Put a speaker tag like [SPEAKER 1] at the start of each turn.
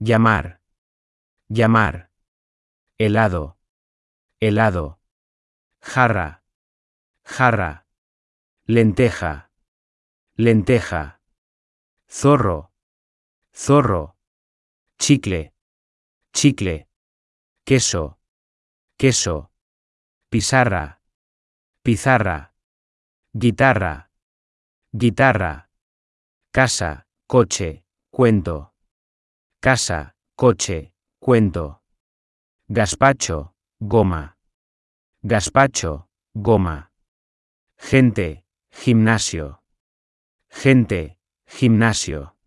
[SPEAKER 1] Llamar. Llamar. Helado. Helado. Jarra. Jarra. Lenteja. Lenteja. Zorro. Zorro. Chicle. Chicle. Queso. Queso. Pizarra. Pizarra. Guitarra. Guitarra. Casa, coche, cuento. Casa, coche, cuento. Gaspacho, goma. Gaspacho, goma. Gente, gimnasio. Gente, gimnasio.